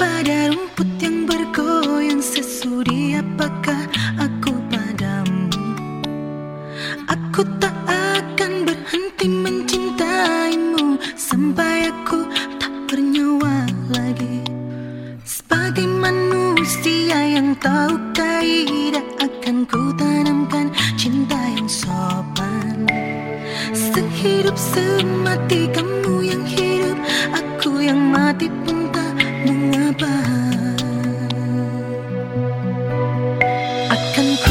pada rumput yang bergoyang sesudi apakah aku padamu? Aku tak akan berhenti mencintaimu Sampai aku tak bernyawa lagi. Sebagai manusia yang tahu kaidah Akan ku tanamkan cinta yang sopan. Sehidup semati kamu yang hidup Aku yang mati pun can